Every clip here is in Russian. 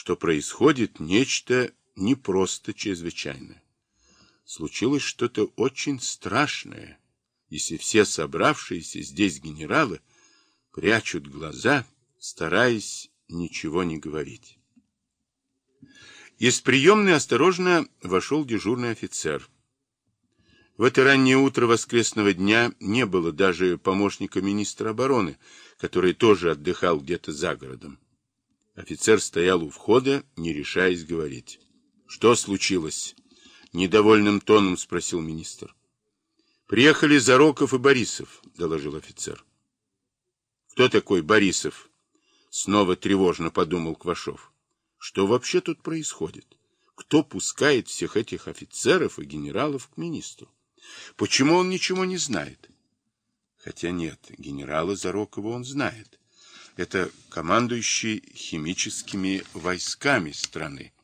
что происходит нечто не просто чрезвычайное. Случилось что-то очень страшное, если все собравшиеся здесь генералы прячут глаза, стараясь ничего не говорить. Из приемной осторожно вошел дежурный офицер. В это раннее утро воскресного дня не было даже помощника министра обороны, который тоже отдыхал где-то за городом. Офицер стоял у входа, не решаясь говорить. — Что случилось? — недовольным тоном спросил министр. — Приехали Зароков и Борисов, — доложил офицер. — Кто такой Борисов? — снова тревожно подумал Квашов. — Что вообще тут происходит? Кто пускает всех этих офицеров и генералов к министру? Почему он ничего не знает? Хотя нет, генерала Зарокова он знает. Это командующий химическими войсками страны.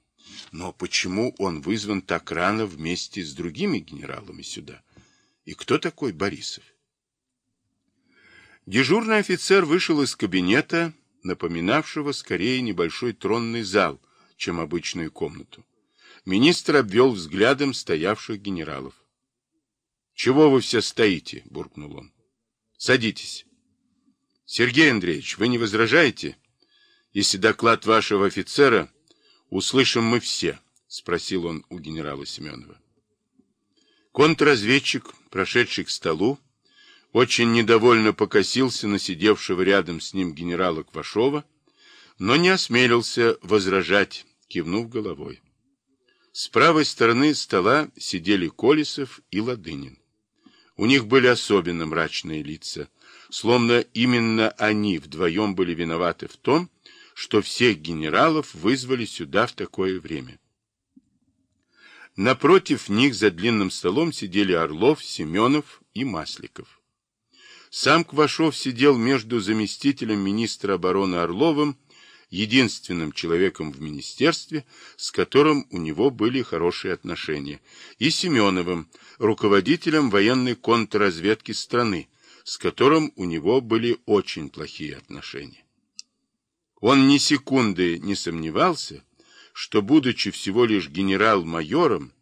Но почему он вызван так рано вместе с другими генералами сюда? И кто такой Борисов? Дежурный офицер вышел из кабинета, напоминавшего скорее небольшой тронный зал, чем обычную комнату. Министр обвел взглядом стоявших генералов. «Чего вы все стоите?» — буркнул он. «Садитесь». «Сергей Андреевич, вы не возражаете, если доклад вашего офицера услышим мы все?» — спросил он у генерала Семенова. Контрразведчик, прошедший к столу, очень недовольно покосился на сидевшего рядом с ним генерала Квашова, но не осмелился возражать, кивнув головой. С правой стороны стола сидели Колесов и Ладынин. У них были особенно мрачные лица, словно именно они вдвоем были виноваты в том, что всех генералов вызвали сюда в такое время. Напротив них за длинным столом сидели Орлов, Семенов и Масликов. Сам Квашов сидел между заместителем министра обороны Орловым, единственным человеком в министерстве, с которым у него были хорошие отношения, и Семеновым, руководителем военной контрразведки страны, с которым у него были очень плохие отношения. Он ни секунды не сомневался, что, будучи всего лишь генерал-майором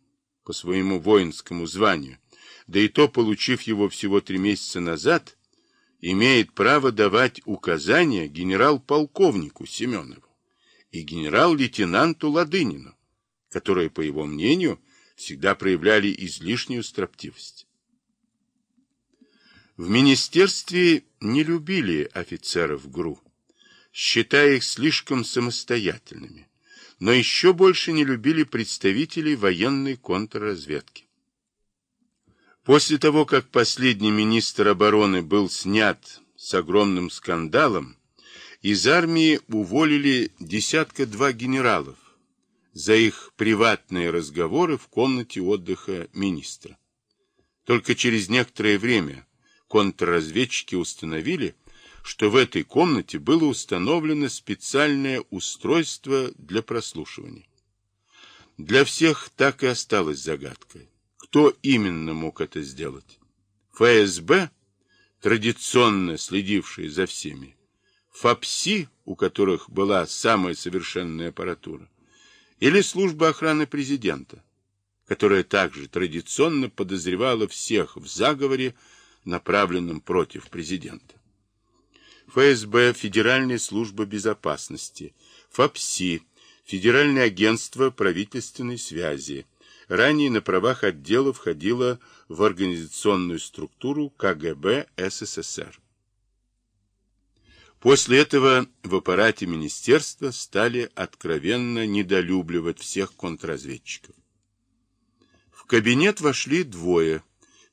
по своему воинскому званию, да и то получив его всего три месяца назад, имеет право давать указания генерал-полковнику Семенову и генерал-лейтенанту Ладынину, которые, по его мнению, всегда проявляли излишнюю строптивость. В министерстве не любили офицеров ГРУ, считая их слишком самостоятельными, но еще больше не любили представителей военной контрразведки. После того, как последний министр обороны был снят с огромным скандалом, из армии уволили десятка-два генералов, за их приватные разговоры в комнате отдыха министра. Только через некоторое время контрразведчики установили, что в этой комнате было установлено специальное устройство для прослушивания. Для всех так и осталось загадкой, кто именно мог это сделать. ФСБ, традиционно следившие за всеми, ФАПСИ, у которых была самая совершенная аппаратура, или служба охраны президента, которая также традиционно подозревала всех в заговоре, направленном против президента. ФСБ, Федеральная служба безопасности, ФАПСИ, Федеральное агентство правительственной связи, ранее на правах отдела входило в организационную структуру КГБ СССР. После этого в аппарате министерства стали откровенно недолюбливать всех контрразведчиков. В кабинет вошли двое.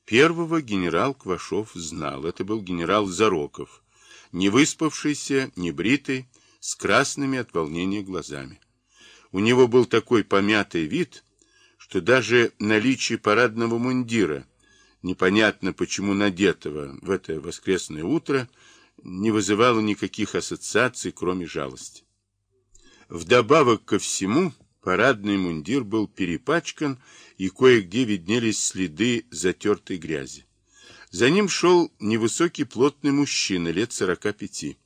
Первого генерал Квашов знал. Это был генерал Зароков, не выспавшийся, не бритый, с красными от волнения глазами. У него был такой помятый вид, что даже наличие парадного мундира, непонятно почему надетого в это воскресное утро, не вызывало никаких ассоциаций, кроме жалости. Вдобавок ко всему, парадный мундир был перепачкан, и кое-где виднелись следы затертой грязи. За ним шел невысокий плотный мужчина лет сорока пяти.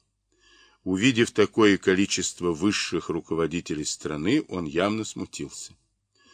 Увидев такое количество высших руководителей страны, он явно смутился.